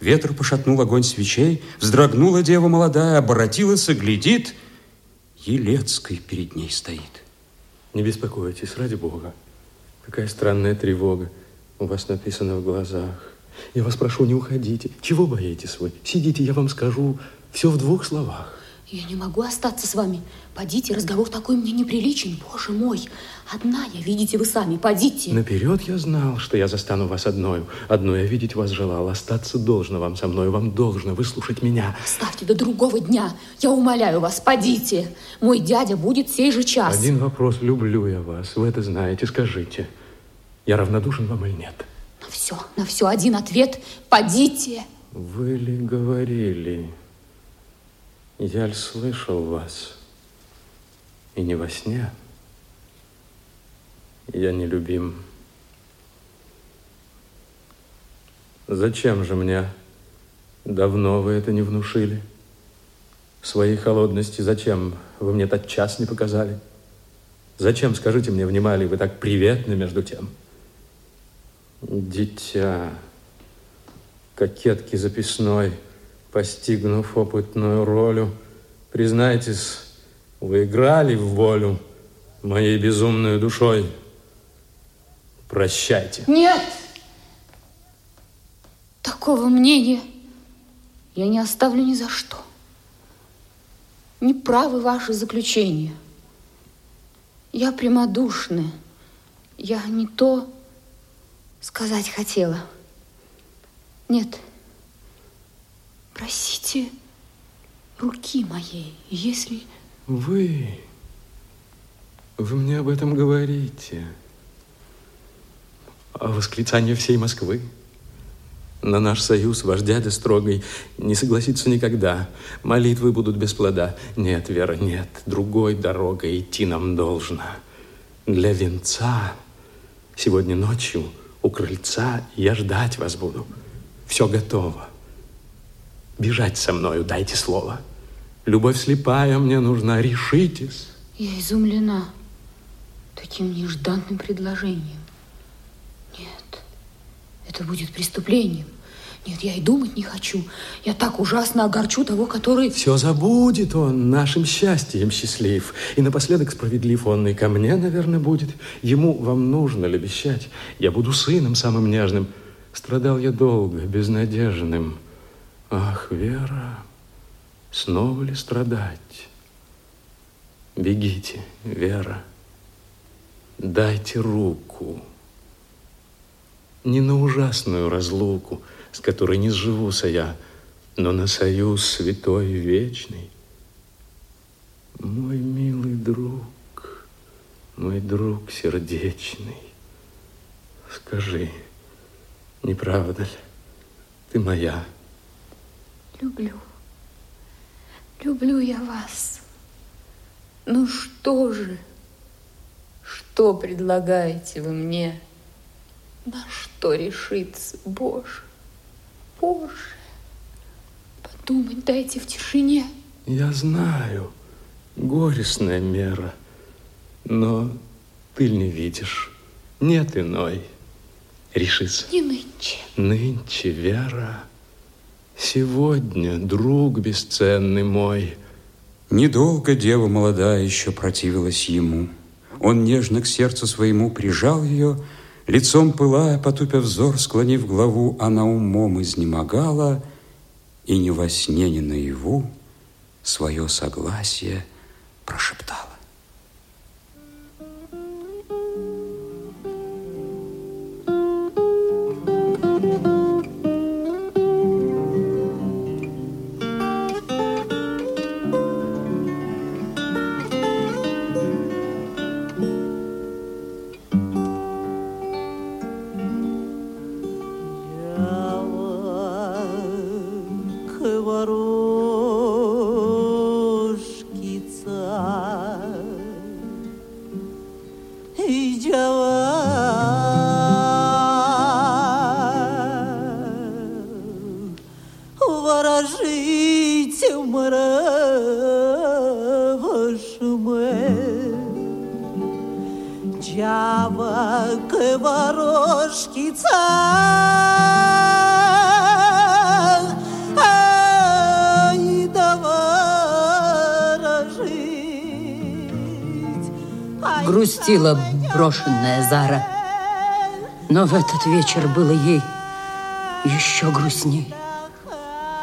Ветер пошатнул огонь свечей, вздрогнула дева молодая, оборотилась и глядит, Елецкой перед ней стоит. Не беспокойтесь, ради Бога. Какая странная тревога у вас написана в глазах. Я вас прошу, не уходите. Чего боитесь вы? Сидите, я вам скажу все в двух словах. Я не могу остаться с вами. Подите, разговор такой мне неприличен, боже мой. Одна я, видите вы сами, подите. Наперед я знал, что я застану вас одной. Одну я видеть вас желал. Остаться должно вам со мной, вам должно выслушать меня. Оставьте до другого дня. Я умоляю вас, подите. Мой дядя будет сей же час. Один вопрос. Люблю я вас. Вы это знаете. Скажите, я равнодушен вам или нет? На все, на все один ответ. Подите. Вы ли говорили... Я ль слышал вас, и не во сне. Я не любим. Зачем же мне? Давно вы это не внушили. Своей холодности зачем вы мне тот час не показали? Зачем, скажите мне, внимали вы так приветны между тем? Дитя, кокетки записной — постигнув опытную роль, признайтесь, вы играли в волю моей безумной душой. Прощайте. Нет! Такого мнения я не оставлю ни за что. Не правы ваши заключения. Я прямодушная. Я не то сказать хотела. Нет. Нет. Просите руки моей, если... Вы... Вы мне об этом говорите. О восклицании всей Москвы. На наш союз ваш дядя строгий не согласится никогда. Молитвы будут без плода. Нет, Вера, нет. Другой дорогой идти нам должно. Для венца сегодня ночью у крыльца я ждать вас буду. Все готово бежать со мною, дайте слово. Любовь слепая мне нужна, решитесь. Я изумлена таким нежданным предложением. Нет, это будет преступлением. Нет, я и думать не хочу. Я так ужасно огорчу того, который... Все забудет он, нашим счастьем счастлив. И напоследок справедлив он и ко мне, наверное, будет. Ему вам нужно ли обещать? Я буду сыном самым нежным. Страдал я долго, безнадежным. Ах, Вера, снова ли страдать? Бегите, Вера, дайте руку. Не на ужасную разлуку, с которой не сживуся я, но на союз святой и вечный. Мой милый друг, мой друг сердечный, скажи, не правда ли, ты моя? Люблю. Люблю я вас. Ну что же? Что предлагаете вы мне? На что решиться, Боже? Боже, подумать дайте в тишине. Я знаю, горестная мера, но ты не видишь, нет иной. Решиться. Не нынче. Нынче, Вера. Сегодня, друг бесценный мой. Недолго дева молодая еще противилась ему. Он нежно к сердцу своему прижал ее, Лицом пылая, потупя взор, склонив главу, Она умом изнемогала И ни во сне, ни наяву Свое согласие прошептала. ворожки цар. Ай, Ай, Грустила брошенная Зара, но в этот вечер было ей еще грустней,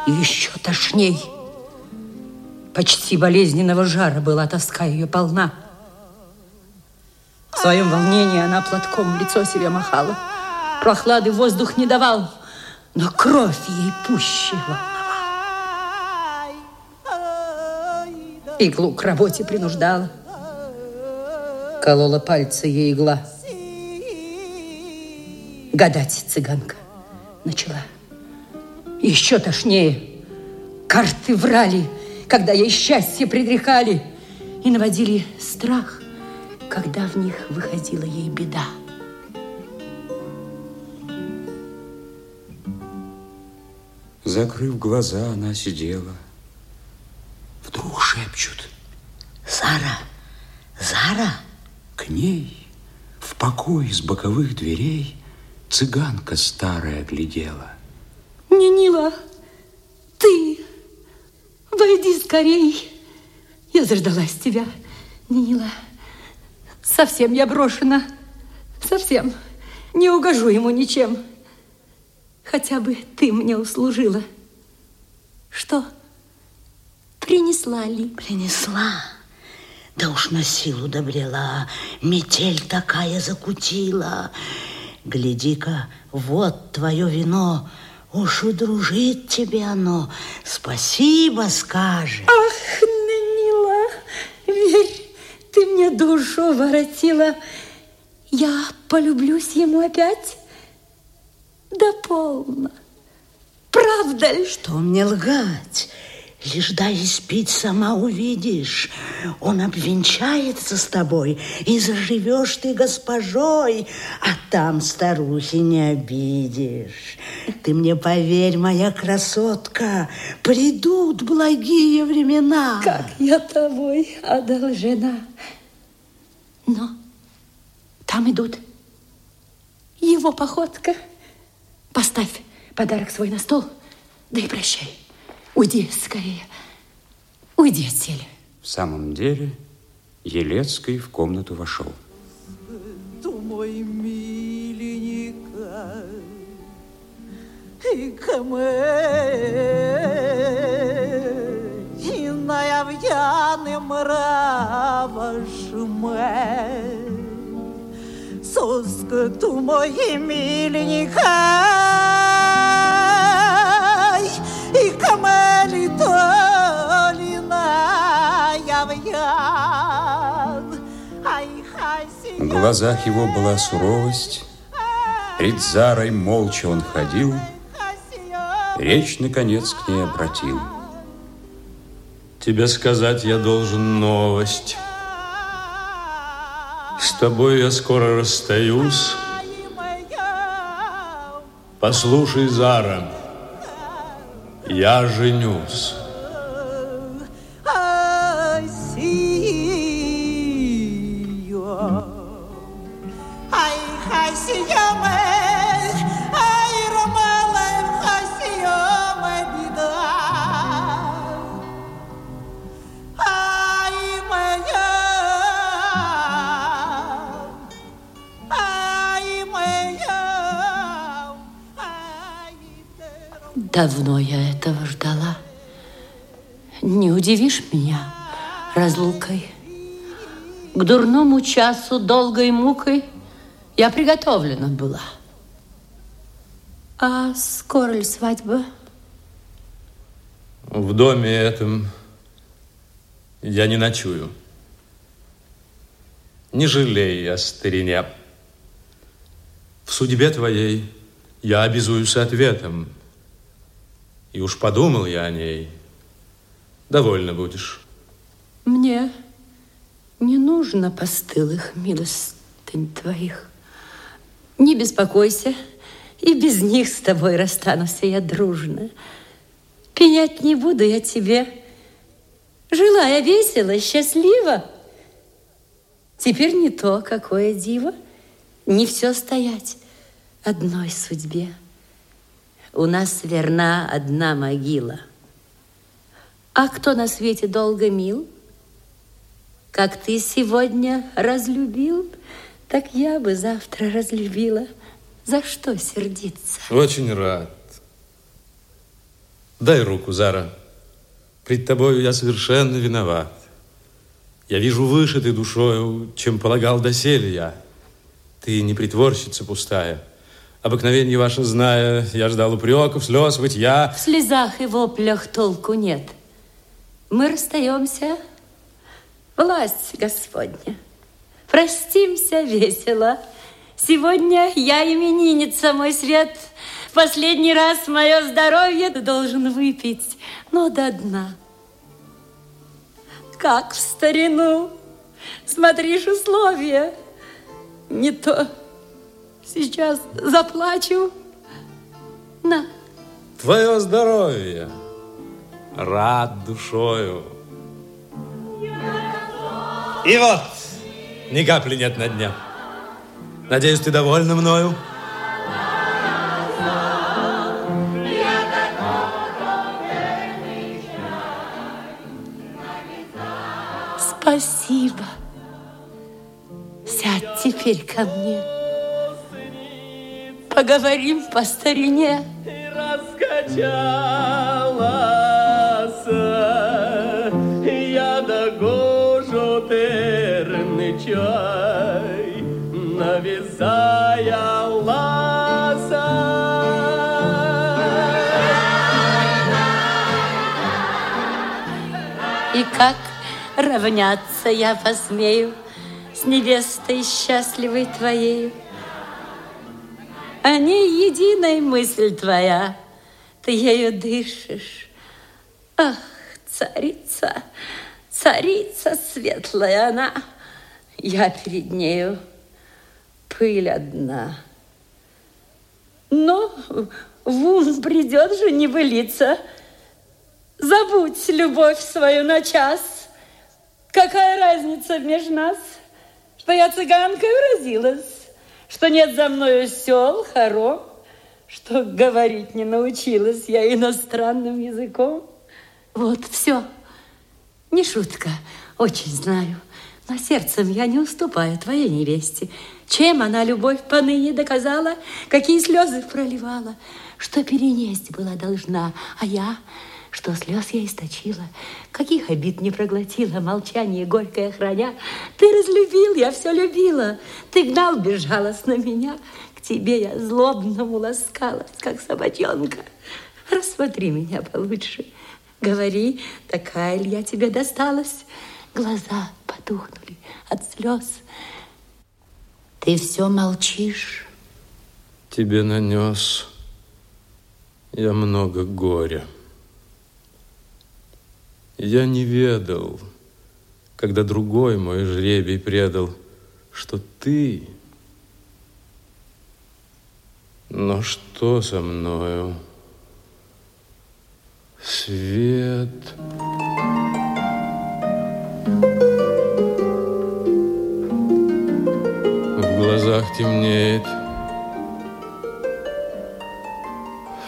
еще тошней. Почти болезненного жара была тоска ее полна. В своем волнении она платком лицо себе махала. Прохлады воздух не давал, но кровь ей пуще волновала. Иглу к работе принуждала. Колола пальцы ей игла. Гадать цыганка начала. Еще тошнее. Карты врали, когда ей счастье предрекали и наводили страх, когда в них выходила ей беда. Закрыв глаза, она сидела. Вдруг шепчут. Зара, Зара. К ней в покой с боковых дверей цыганка старая глядела. Нинила, ты войди скорей. Я заждалась тебя, Нинила. Совсем я брошена. Совсем. Не угожу ему ничем. Хотя бы ты мне услужила. Что? Принесла ли? Принесла. Да уж на силу добрела. Метель такая закутила. Гляди-ка, вот твое вино. Уж удружит тебе оно. Спасибо скажет. Ах, Нанила, верь, ты мне душу воротила. Я полюблюсь ему опять. Да полно. Правда ли? Что мне лгать? Лишь дай испить, сама увидишь. Он обвенчается с тобой, и заживешь ты госпожой, а там старухи не обидишь. Ты мне поверь, моя красотка, придут благие времена. Как я тобой одолжена. Но там идут его походка. Поставь подарок свой на стол, да и прощай. Уйди скорее. Уйди отсель. В самом деле, Елецкий в комнату вошел. Ты мой миленька, и каменя в'яним равашме. Ту мої миленька, и камели толина явьян. В глазах его была суровость. Пред Зарой молча он ходил, речь, наконец, к ней обратил. Тебе сказать я должен новость. С тобой я скоро расстаюсь. Послушай, Зара, я женюсь. Удивишь меня разлукой. К дурному часу долгой мукой я приготовлена была. А скоро ли свадьба? В доме этом я не ночую. Не жалей о старине. В судьбе твоей я обязуюсь ответом. И уж подумал я о ней. Довольно будешь. Мне не нужно постылых милостынь твоих. Не беспокойся, и без них с тобой расстанусь я дружно. Пенять не буду я тебе, желая весело, счастливо. Теперь не то, какое диво, не все стоять одной судьбе. У нас верна одна могила. А кто на свете долго мил? как ты сегодня разлюбил, так я бы завтра разлюбила. За что сердиться? Очень рад. Дай руку, Зара. Пред тобою я совершенно виноват. Я вижу выше ты душою, чем полагал доселе я. Ты не притворщица пустая. Обыкновение ваше зная, я ждал упреков, слез, вытья. В слезах и воплях толку нет. Мы расстаемся. Власть Господня. Простимся весело. Сегодня я именинница, мой свет. Последний раз мое здоровье ты должен выпить, но до дна. Как в старину. Смотришь условия. Не то сейчас заплачу. На. Твое здоровье. Рад душою. И вот, ни капли нет на дне. Надеюсь, ты довольна мною? Спасибо. Сядь теперь ко мне. Поговорим по старине. раскачалась, я как равняться я посмею С невестой счастливой твоею? О ней единая мысль твоя, Ты ею дышишь. Ах, царица, царица светлая она, Я перед нею пыль одна. Но в ум придет же не былиться, Забудь любовь свою на час. Какая разница между нас, что я цыганкой уродилась, что нет за мною сел, хором, что говорить не научилась я иностранным языком. Вот все. Не шутка, очень знаю. Но сердцем я не уступаю твоей невесте. Чем она любовь поныне доказала, какие слезы проливала, что перенесть была должна, а я что слез я источила, каких обид не проглотила, молчание горькое храня. Ты разлюбил, я все любила, ты гнал безжалостно меня, к тебе я злобному ласкалась, как собачонка. Рассмотри меня получше, говори, такая ли я тебе досталась. Глаза потухнули от слез. Ты все молчишь. Тебе нанес я много горя. Я не ведал, когда другой мой жребий предал, что ты... Но что со мною? Свет... В глазах темнеет.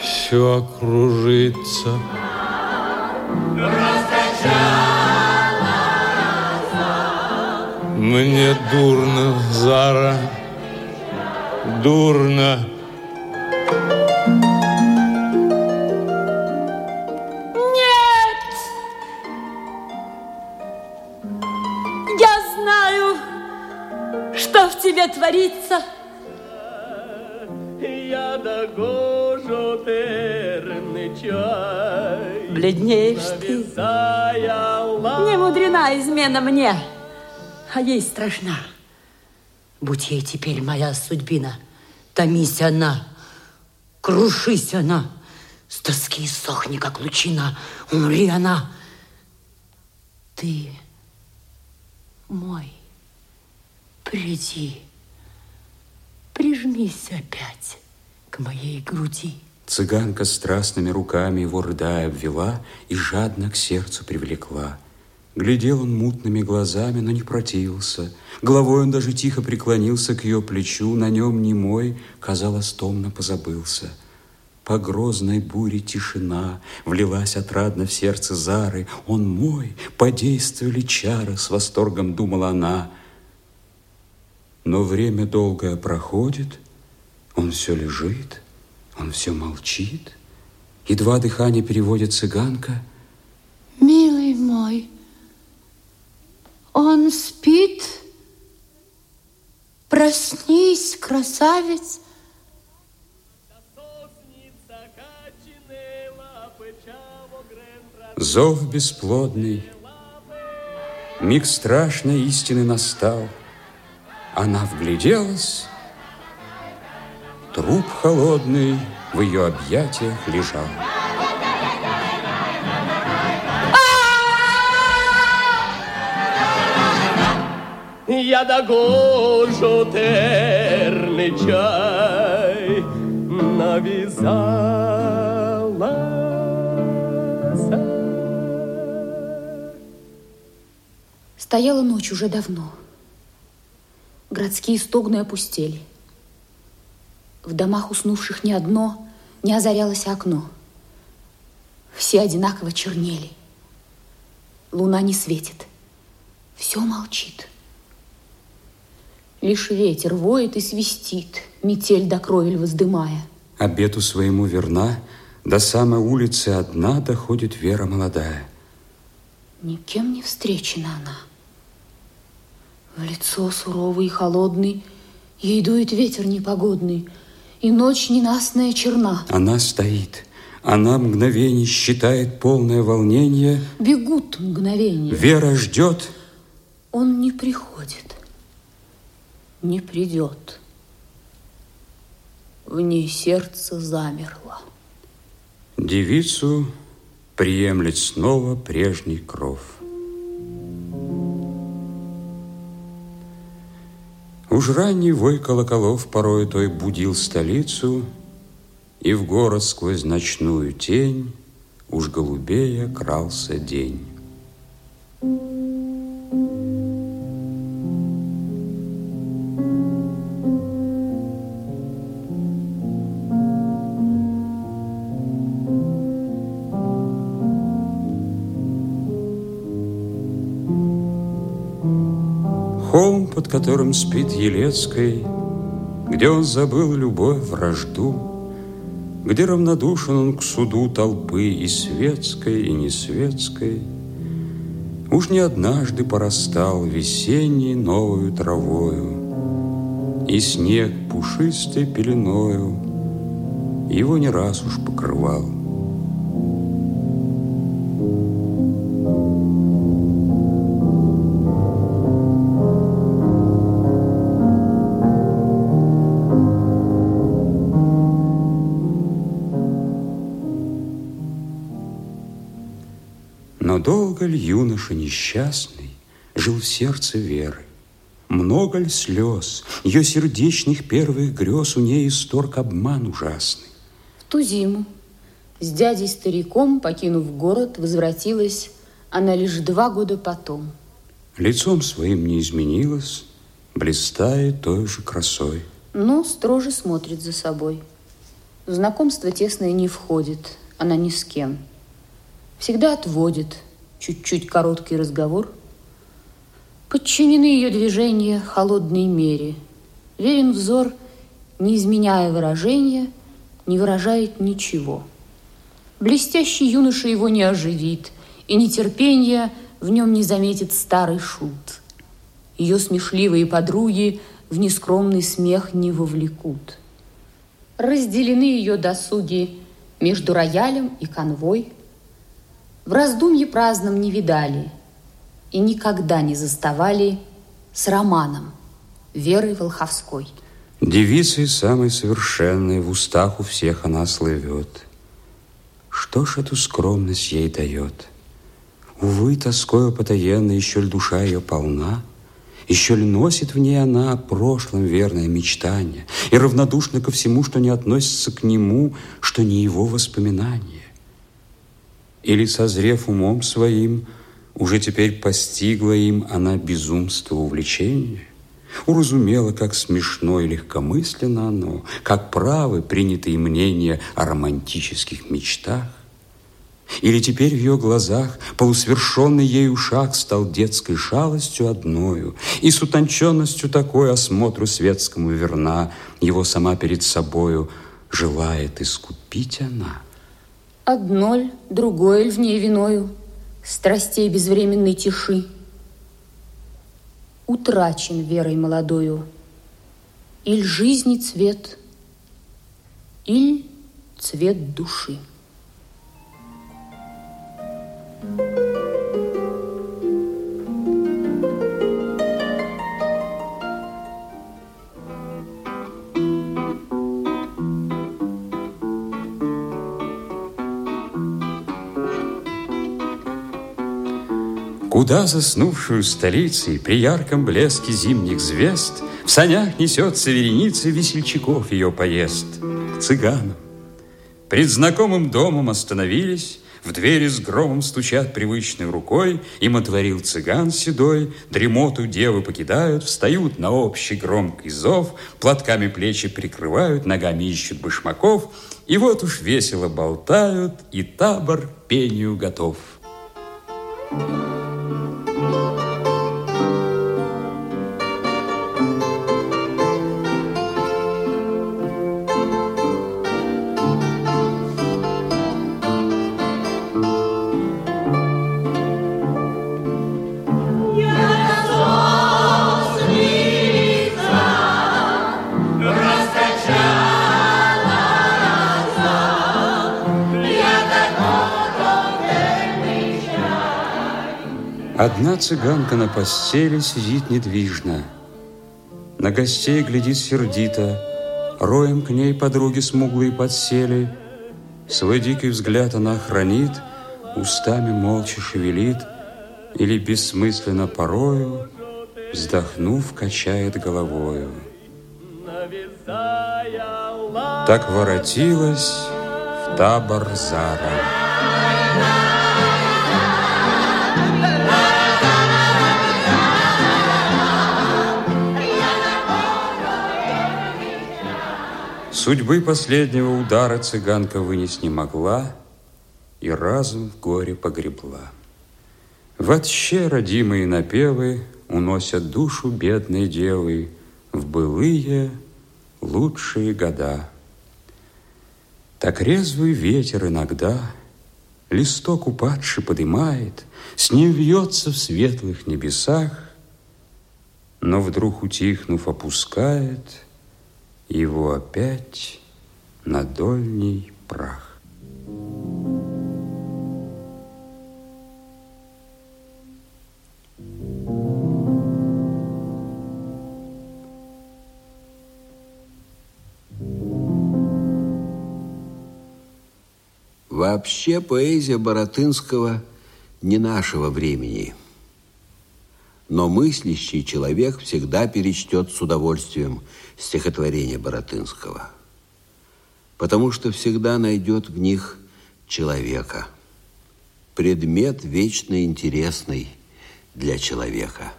Все кружится. Мне дурно, Зара, дурно. Нет! Я знаю, что в тебе творится. Бледнеешь ты. Не мудрена измена мне, а ей страшна. Будь ей теперь моя судьбина, томись она, крушись она, с тоски сохни, как лучина, умри она. Ты мой, приди, прижмись опять к моей груди. Цыганка страстными руками его рыдая обвела и жадно к сердцу привлекла. Глядел он мутными глазами, но не противился. Головой он даже тихо преклонился к ее плечу, на нем немой, казалось, томно позабылся. По грозной буре тишина Влилась отрадно в сердце Зары. Он мой, подействовали чары, С восторгом думала она. Но время долгое проходит, Он все лежит, он все молчит. Едва дыхание переводит цыганка. Милый мой, он спит? Проснись, красавец. Зов бесплодный, миг страшной истины настал. Она вгляделась, труп холодный в ее объятиях лежал. Я догожу терный чай навязала. Стояла ночь уже давно. Городские стогны опустели. В домах уснувших ни одно не озарялось окно. Все одинаково чернели. Луна не светит. Все молчит. Лишь ветер воет и свистит, метель до кровель воздымая. Обету своему верна, до самой улицы одна доходит Вера молодая. Никем не встречена она. В лицо суровый и холодный Ей дует ветер непогодный, И ночь ненастная черна. Она стоит, она мгновений считает полное волнение. Бегут мгновения. Вера ждет, Он не приходит, не придет. В ней сердце замерло. девицу приемлет снова прежний кров. Уж ранний вой колоколов порой той будил столицу, И в город сквозь ночную тень Уж голубея крался день. Под которым спит Елецкой, Где он забыл любовь, вражду, Где равнодушен он к суду толпы И светской, и несветской, Уж не однажды порастал Весенней новою травою, И снег пушистой пеленою Его не раз уж покрывал. Но долго ли юноша несчастный Жил в сердце Веры? Много ли слез, ее сердечных первых грез У ней исторг обман ужасный? В ту зиму с дядей-стариком, покинув город, возвратилась она лишь два года потом. Лицом своим не изменилась, Блистает той же красой. Но строже смотрит за собой. В знакомство тесное не входит, она ни с кем. Всегда отводит чуть-чуть короткий разговор. Подчинены ее движения холодной мере. Верен взор, не изменяя выражения, не выражает ничего. Блестящий юноша его не оживит, и нетерпение в нем не заметит старый шут. Ее смешливые подруги в нескромный смех не вовлекут. Разделены ее досуги между роялем и конвой. В раздумье праздном не видали и никогда не заставали с романом Верой Волховской. Девицей самой совершенной В устах у всех она слывет. Что ж эту скромность ей дает? Увы, тоскою потаенно Еще ли душа ее полна? Еще ли носит в ней она О прошлом верное мечтание И равнодушна ко всему, что не относится к нему, Что не его воспоминание? Или, созрев умом своим, Уже теперь постигла им она безумство увлечения? уразумела, как смешно и легкомысленно оно, как правы принятые мнения о романтических мечтах. Или теперь в ее глазах полусвершенный ею шаг стал детской шалостью одною, и с утонченностью такой осмотру светскому верна, его сама перед собою желает искупить она. Одноль, другое ль в ней виною, страстей безвременной тиши. Утрачен верой молодою, иль жизни цвет, иль цвет души. Куда заснувшую столицей При ярком блеске зимних звезд В санях несется вереница Весельчаков ее поезд К цыганам. Пред знакомым домом остановились, В двери с громом стучат привычной рукой, Им отворил цыган седой, Дремоту девы покидают, Встают на общий громкий зов, Платками плечи прикрывают, Ногами ищут башмаков, И вот уж весело болтают, И табор пению готов. Thank you. Одна цыганка на постели сидит недвижно. На гостей глядит сердито, Роем к ней подруги смуглые подсели. Свой дикий взгляд она хранит, Устами молча шевелит Или бессмысленно порою, Вздохнув, качает головою. Так воротилась в табор Зара. Судьбы последнего удара цыганка вынес не могла И разум в горе погребла. Вообще родимые напевы Уносят душу бедной девы В былые лучшие года. Так резвый ветер иногда Листок упадший подымает, С ним вьется в светлых небесах, Но вдруг, утихнув, опускает — его опять на дольний прах. Вообще поэзия Боротынского не нашего времени. Но мыслящий человек всегда перечтет с удовольствием стихотворения Боротынского, потому что всегда найдет в них человека, предмет вечно интересный для человека.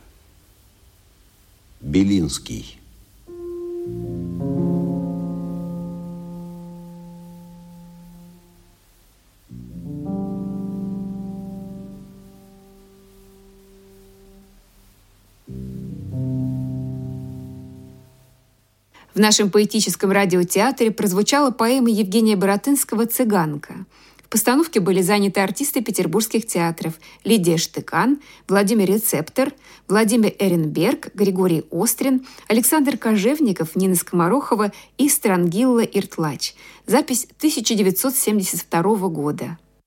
Белинский – В нашем поэтическом радиотеатре прозвучала поэма Евгения Боротынского «Цыганка». В постановке были заняты артисты петербургских театров Лидия Штыкан, Владимир Рецептор, Владимир Эренберг, Григорий Острин, Александр Кожевников, Нина Скоморохова и Странгилла Иртлач. Запись 1972 года.